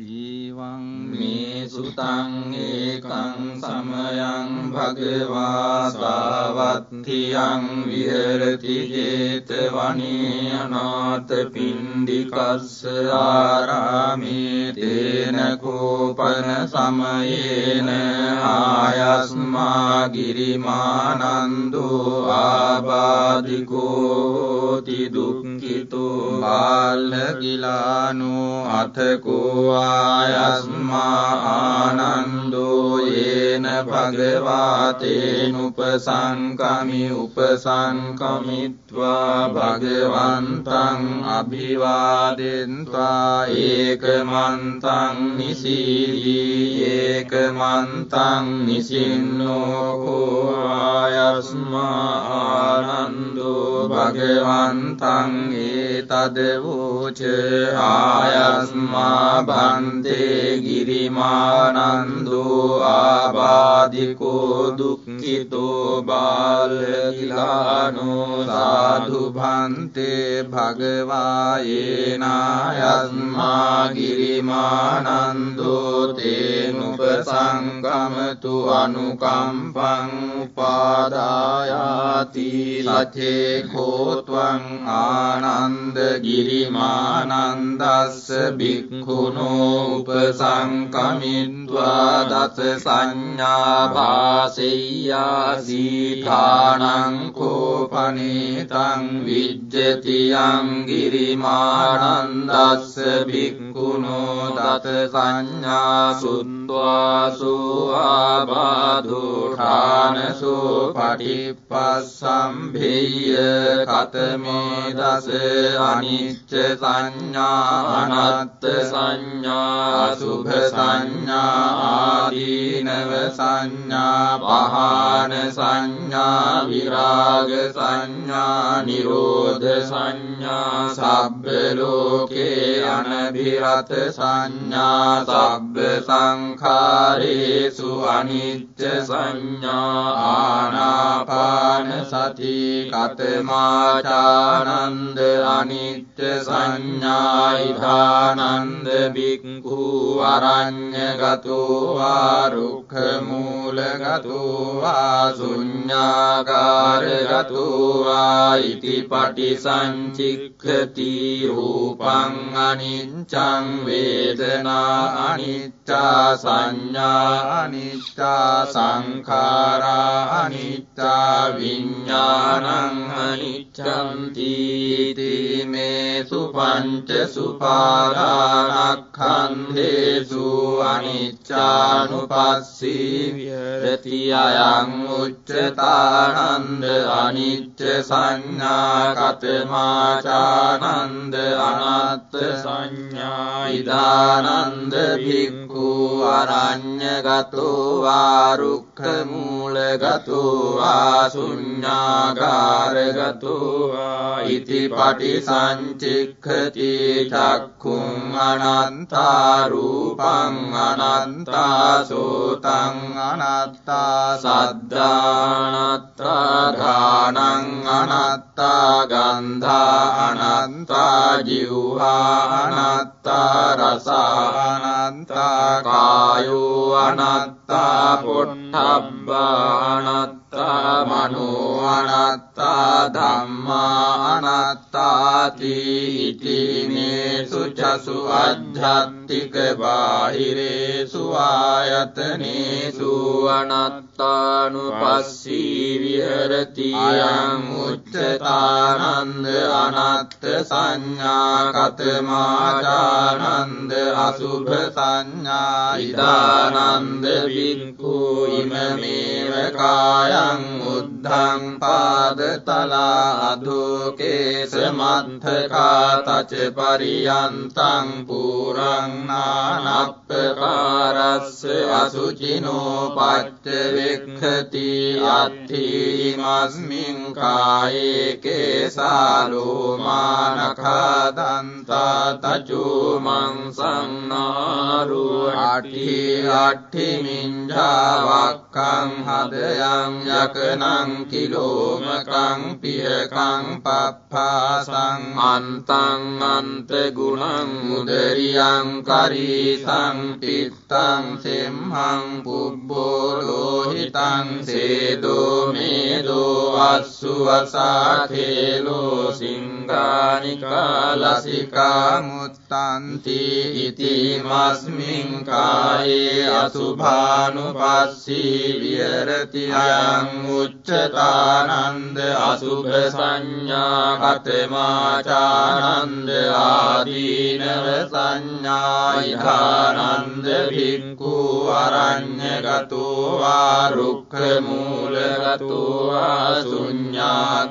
E ඊවං මේ සුතං ඒකං සමයං භගවා සාවත්තියං විහෙරති 제තවනී අනාථ පින්ඩිකස්ස ආරාමේ තේන කෝපන සමයේන ආයස්මා ගිරිමානන්දෝ ආබාධිකෝ ති දුක්ඛිතෝ බාල ගිලානෝ අතකෝ ආයස්මා ආනන්දෝ යේන භගවාතේනුපසංකමි උපසංකමිත්වා භගවන්තං අභිවාදෙන්වා. ඒකමන්තං නිසීදී ඒකමන්තං නිසින්නෝකෝ ආයස්මා ආනන්දෝ. භගවන්තං ඒතදවෝච ආයස්මා භන් බන්තේ ගිරිමානන්දෝ ආබාධිකෝ දුක්ඛිතෝ බාලකිලානෝ සාධු භන්තේ භගවායේනායස්මා ගිරිමානන්දෝ තේනුපසංගමතු අනුකම්පං උපාදායාති සචේ කෝත්වං ආනන්ද ගිරිමානන්දස්ස බික්ඛුනෝ උපසංකමින්වා දස සංඥා භාසෙය්‍යාසීඨානං කෝපනේතං විජ්ජතියං ගිරිමානන්දස්ස භික්ඛුනෝ දත සංඥා สุน සුත්වාසෝ ආබාධෝඨානසෝ පටිපස්සම්භේය කතමේ දස අනිච්ච සංඥා අනත්ත් සංඥා සුභ සංඥා ආදීනව සංඥා පහන සංඥා විරාග සංඥා නිරෝධ සංඥා සබ්බ ලෝකේ අනභිරත සංඥා සබ්බ සංඛාරේසු අනිච්ච සංඥා ආනාපාන සති කතමාචානන්ද අනිච්ච සංඥා ඉධානන්ද බික්ඛු භික්ඛු අරඤ්ඤගතෝ වා රුක්ඛමූලගතෝ වා ශුඤ්ඤාකාරගතෝ වා ඉති පටිසංචික්ඛති රූපං අනිච්ඡං වේදනා අනිච්චා සංඥා අනිච්චා සංඛාරා අනිච්චා විඥානං අනිච්ඡං තීති මේ සුපංච සුපාදානක්ඛං ගන්ධේසු අනිච්චානුපස්සී විහෙරති අයං උච්චතානන්ද අනිච්ච සංඥා කතමාචානන්ද අනත්ත සංඥා ඉදානන්ද භික්ඛු අරඤ්ඤගතෝ වා රුක්ඛ මූලගතෝ වා ශුඤ්ඤාගාරගතෝ වා ඉති පටිසංචික්ඛති චක්ඛුං අනන්තා රූපං අනන්තා සෝතං අනත්තා සද්ධානත්තා ගානං අනත්තා ගන්ධා අනන්තා ජීවා අනත්තා රසා අනන්තා කායෝ අනත්තා පොට්ටබ්බා අනත්තා මනෝ අනත්තා ධම්මා අනත්තාති ඉති මේ සුචසු අජ්ජත්තික බාහිරේසු ආයතනේසු අනත්තානුපස්සී විහෙරති අයං උච්චතානන්ද අනත්ත සංඥා කතමාචානන්ද අසුභ සංඥා ඉදානන්ද වික්ඛු ඉමමේව කායං උද්ධං පාදතලා අදෝකේස මන්ථකා තච පරියන්තං පුරං නානප්පකාරස්ස අසුචිනෝ පච්ච වෙක්ඛති අත්ථීමස්මින් කායේ කේසාලෝමානඛදන්තා තචුමං සංනාරු අට්ඨි අට්ඨි මිඤ්ඤාවක්ඛං හදයන් යකනං කිලෝමකං පියකං පප්පාසං අන්තං අන්ත ගුණං මුදරියං කරීසං පිත්තං සෙම්හං පුබ්බෝ ලෝහිතං සේදෝ මේදෝ අස්සු වසාකේලෝ සිංගානිකා ලසිකා මුත්තන්ති ඉතිමස්මින් කායේ අසුභානුපස්සී විහෙරති අයං උච්චතානන්ද අසුභ සංඥා කතමාචානන්ද ආදීනව සංඥා ඉධානන්ද භික්ඛු අරඤ්ඤගතෝ වා රුක්ඛ මූලගතෝ වා ශුඤ්ඤාගාරගතෝ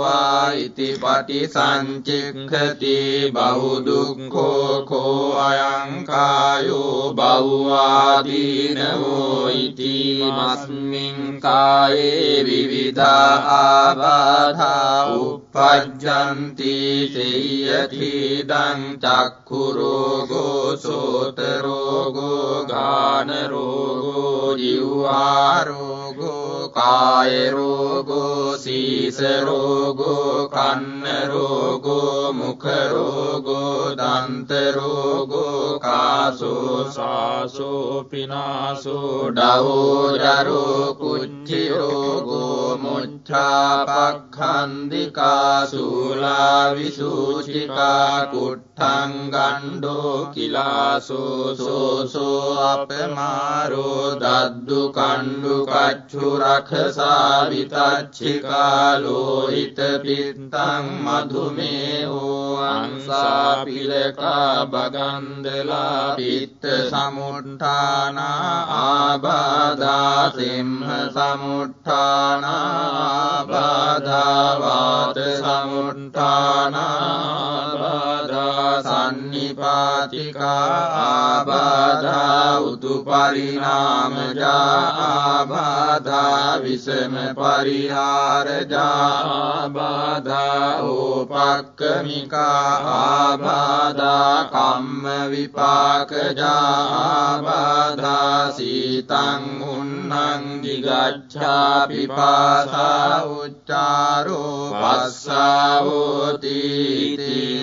වා ඉති පටිසංචික්ඛති බහු දුක්ඛෝ කෝ අයං කායෝ බහුවාදීනෝ ඉති මස්මින් කායේ විවිධා ආබාධා උප්පජ්ජන්ති සේයතිදං චක්ඛුරෝගෝ සෝතරෝගෝ ගානරෝගෝ ජීවාරෝගෝ කායරෝගෝ සීසරෝගෝ කන්නරෝගෝ මුඛරෝගෝ දන්තරෝගෝ කාසෝ සාසෝ පිනාසෝ ඩවෝජරෝ කුච්චිරෝගෝ මුච්ඡාපක්ඛන්දිකා සූලා විසූචිකා කුට්ඨං ගණ්ඩෝ කිලාසෝ සෝසෝ අපමාරෝ දද්දු කණ්ඩු කච්චු රඛසා විතච්චිකා ලෝහිත පිත්තං මధుමේෝ අංසා පිලකා බගන්දලා පිත්ත සමුට්ඨානා ආබාධා සිම්හ සමුට්ඨානා ආබාධා වාත සමුට්ඨානා ආබාධා සන්නිපාතිකා ආබාධා උතු පරිණාමජා ආබාධා විසම පරිහාරජා ආබාධා ඕපක්කමිකා ආබාධා කම්ම විපාකජා ආබාධා සීතං උන්නං දිගච්ඡා පිපාසා උච්චාරෝ පස්සාවෝති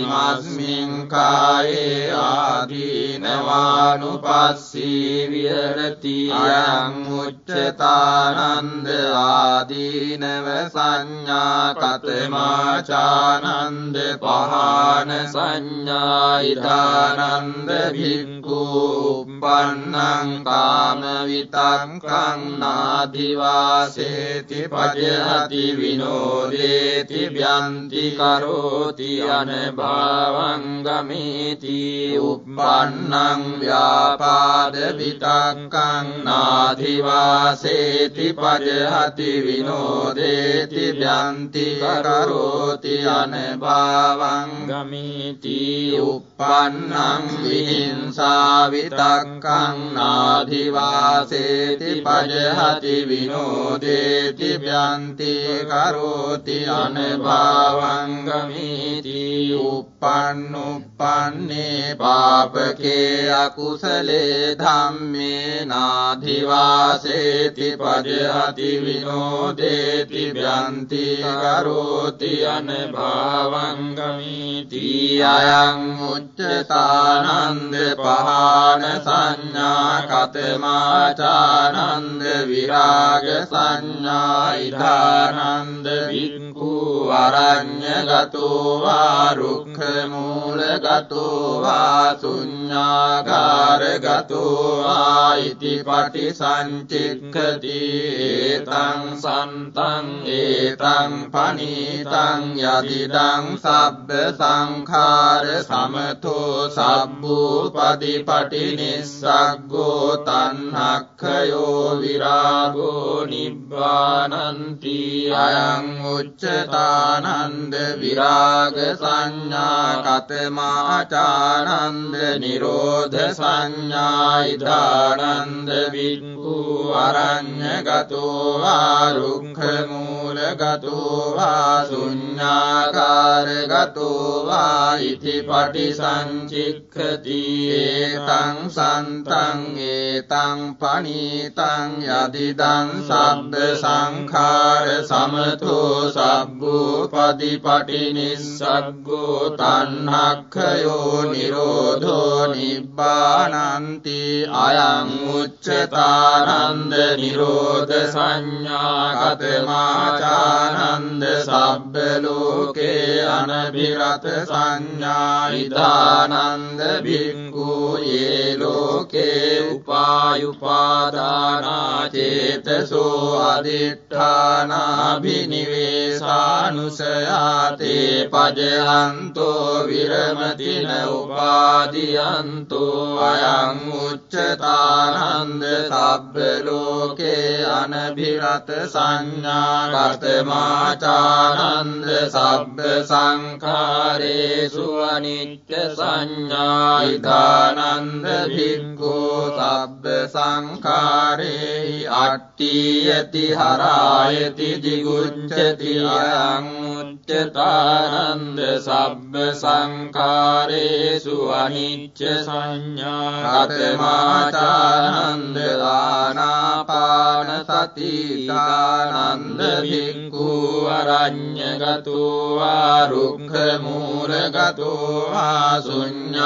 මස්මින් කායේ ආදීනවානුපස්සී විහෙරති අයං උච්චතානන්ද ආදීනව සංඥා කතමාචානන්ද පහන සංඥා ඉදානන්ද භික්ඛු උප්පන්නං කාම විතක්කං නාදිවාසේති පජහති විනෝදේති ව්‍යන්ති කරෝති අනභාවං ගමේති උප්පන්නං ව්‍යාපාද විතක්කං නාදිවාසේති පජහති විනෝදේති ව්‍යන්ති කරෝති අනභාවං ගමේති උප්පන්නං විහිංසා විතක්කං නාදිවාසේති පජහති විනෝදේති ව්‍යන්ති කරෝති අනභාවං ගමේති උප්පන්නුප්පන්නේ පාපකේ අකුසලේ ධම්මේ නාධිවාසේති පජහති විනෝදේති ව්‍යන්ති කරෝති අනභාවං ගමීති අයං උච්චතානන්ද පහන සංඥා කතමාචානන්ද විරාග සංඥා ඉධානන්ද වික්ඛු අරඤ්ඤගතෝ වා රුක්ඛ මූලගතෝ වා ශුඤ්ඤාගාරගතෝ වා ඉති පටිසංචික්ඛති ඒතං සන්තං ඒතං පනීතං යදිදං සබ්බ සංඛාර සමතෝ සබ්බූපදීපටි නිස්සග්ගෝ තණ්හක්ඛයෝ විරාගෝ නිබ්බානන්ති අයං උච්චතා සංඥාචානන්ද විරාග සංඥා කතමාචානන්ද නිරෝධ සංඥායිදානන්ද වික්කු අරඤ්ඤගතෝ ආරුක්ඛ මූලගතෝ වා ශුඤ්ඤාකාරගතෝ වා ඉති පටිසංචික්ඛති ඒතං සන්තං ඒතං පනීතං යදිදං සබ්බ සංඛාර සමතෝ සබ්බූපදීපටි නිස්සග්ගෝ තණ්හක්ඛයෝ නිරෝධෝ නිබ්බානන්ති අයං උච්චතානන්ද නිරෝධ සංඥාගත මාචානන්ද සබ්බ ලෝකේ අනබිරත සංඥායිදානන්ද බික්ඛු යේ ලෝකේ උපායුපාදානා චේතසෝ අදිඨානාභිනිවේසානුසයාතේ පජහන්තෝ විරමතින උපාදියන්තෝ අයං උච්චතානන්ද සබ්බ ලෝකේ අනභිරත සංඥාගතමාචානන්ද සබ්බ සංඛාරේසු අනිච්ච සංඥායිදානන්ද භික්ඛෝ සබ්බ සංඛාරේ අට්ඨියති හරායති දිගුච්ඡති අයං උච්චතානන්ද සබ්බ සංඛාරේසු අනිච්ච සංඥා කතමාචානන්ද ආනාපාන සති දානන්ද භික්ඛු අරඤ්ඤගතෝ ආරුක්ඛ මූලගතෝ ආ ශුඤ්ඤාකාරගතෝ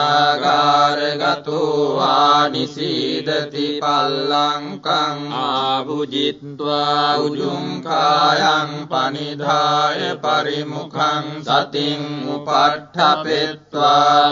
ආ නිසීදති පල්ලංකං ආභුජිත්වා උජුං කායං පනිධාය පරිමුඛං සතින් උපට්ඨපෙත්වා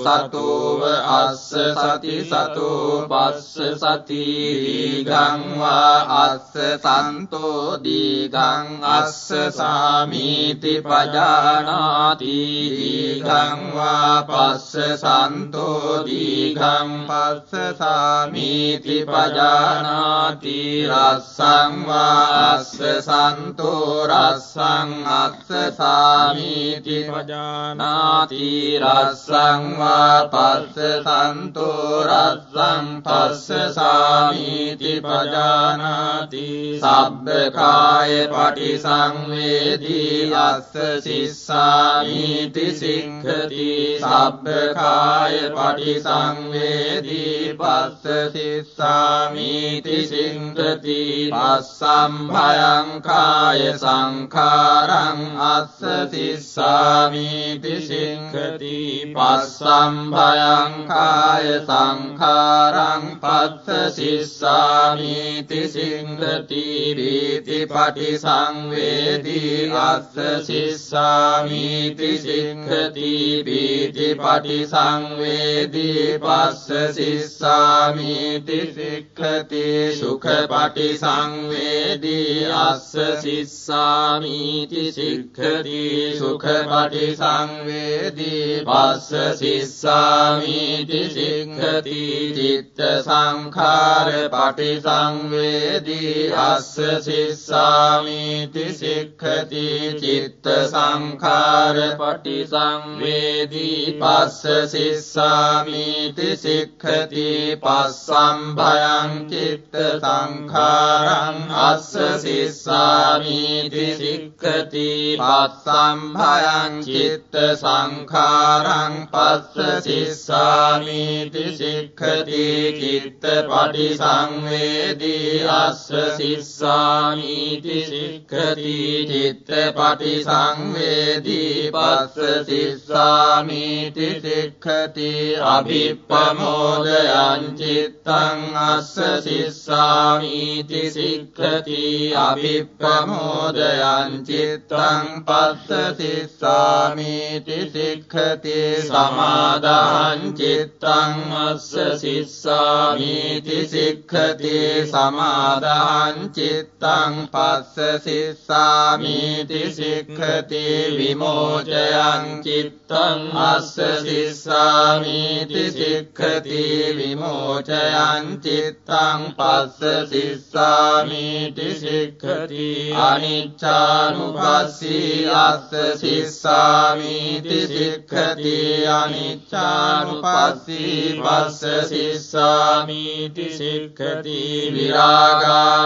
සතෝව අස්ස සති සතෝ පස්ස සති දීගං වා අස්ස සන්තෝ දීගං අස්ස සාමීති පජානාති දීගං වා පස්ස සන්තෝ දීගං පස්ස සාමීති පජානාති රස්සං වාස්ස සන්තෝ රස්සං අස්ස සාමීති පජානාති රස්සං වා පස්ස සන්තෝ රස්සං පස්ස සාමීති පජානාති සබ්බකාය පටිසංවේදී අස්ස සිස්සාමීති සික්ඛති සබ්බකාය පටිසංවේදී පස්ස සිස්සාමීති සික්ඛති පස්සම්භයං කාය සංඛාරං අස්ස සිස්සාමීති සික්ඛති පස්සම්භයං කාය සංඛාරං පස්ස සිස්සාමීති සික්ඛති රීති පටිසංවේදී අස්ස සිස්සාමීති සික්ඛති පීති පටිසංවේදී පස්ස සිස්සාමීති සික්ඛති සුඛ පටිසංවේදී අස්ස සිස්සාමීති සික්ඛති සුඛ පටිසංවේදී පස්ස සිස්සාමීති සික්ඛති චිත්ත සංඛාර පටිසංවේදී අස්ස සිස්සාමීති සික්ඛති චිත්ත සංඛාර පටිසංවේදී පස්ස සිස්සාමීති සික්ඛති පස්සම්භයං චිත්ත සංඛාරං අස්ස සිස්සාමීති සික්ඛති පස්සම්භයං චිත්ත සංඛාරං පස්ස සිස්සාමීති සික්ඛති චිත්ත පටිසංවේදී අස්ස සිස්සාමීති සික්ඛති චිත්ත පටිසංවේදී පස්ස සිස්සාමීති සික්ඛති අභිප්පමෝදයං චිත්තං අස්ස සිස්සාමීති සික්ඛති අභිප්පමෝදයං චිත්තං පස්ස සිස්සාමීති සික්ඛති සමාදාං චිත්තං චිත්තං අස්ස සිස්සාමීති සික්ඛති සමාදාන් චිත්තං පස්ස සිස්සාමීති සික්ඛති විමෝචයං චිත්තං අස්ස සිස්සාමීති සික්ඛති විමෝචයං චිත්තං පස්ස සිස්සාමීති සික්ඛති අනිච්චානුපස්සී අස්ස සිස්සාමීති සික්ඛති අනිච්චානුපස්සී පස්ස සිස්සාමීති සික්ඛති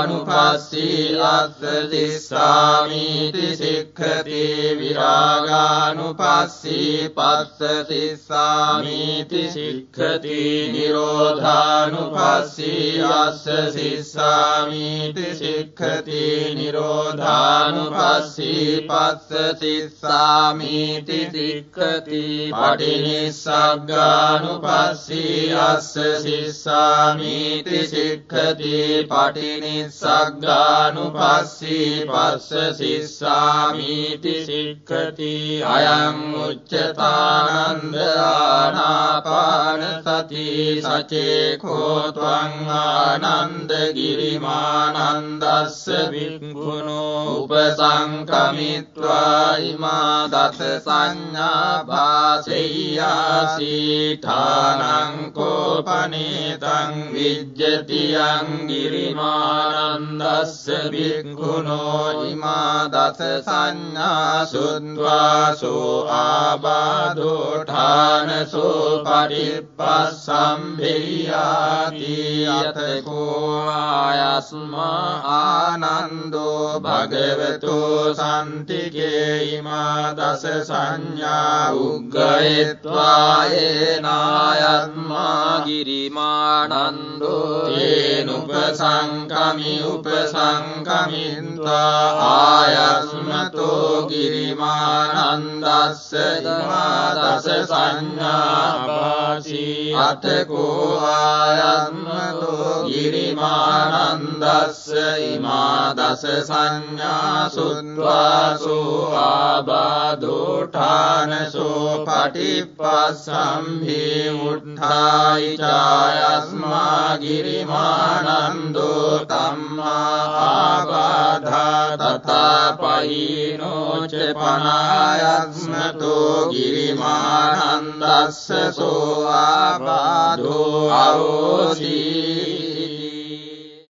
විරාගානුපස්සී අස්ස සිස්සාමීති සික්ඛති විරාගානුපස්සී පස්ස සිස්සාමීති සික්ඛති නිරෝධානුපස්සී අස්ස සිස්සාමීති සික්ඛති නිරෝධානුපස්සී පස්ස සිස්සාමීති සික්ඛති පටිනිස්සග්ගානුපස්සී අස්ස සිස්සාමීති සික්ඛති පටිනිස්සග්ගානුපස්සී පස්ස සිස්සාමීති සික්ඛති අයං උච්චතානන්ද ආනාපාන සති සචේකෝ ත්වං ආනන්ද ගිරිමානන්දස්ස වික්ඛුනෝ උපසංකමිත්වා ඉමා දස සංඥා භාසෙය්‍යාසීඨානං කෝපනේතං විජ්ජතියං ගිරිමානන්දස්ස භික්ඛුනෝ ඉමා දස සංඥා සුත්වාසෝ ආබාධෝඨානසෝ පරිප්පස්සම්භියාති යතකෝ ආයස්මා ආනන්දෝ භගවතෝ සම්තිකේ ඉමා දස සංඥා උග්ගයත්වායේනායත්මා ගිරිමානන්දෝ තේනුපසංකමි උපසංකමින්වා ආයස්මතෝ ගිරිමානන්දස්ස ඉමා දස සංඥා පාසී අතකෝ ආයස්මතෝ ගිරිමානන්දස්ස ඉමා දස සංඥා සුත්වාසෝ ආබාධෝඨානසෝ පටිප්පස්සම්භි උට්ඨායි චායස්මා ගිරිමානන්දෝ बाध तथा पैनो च महायस्म तो गिरिमानन्दस्य सो आबाधो रोषि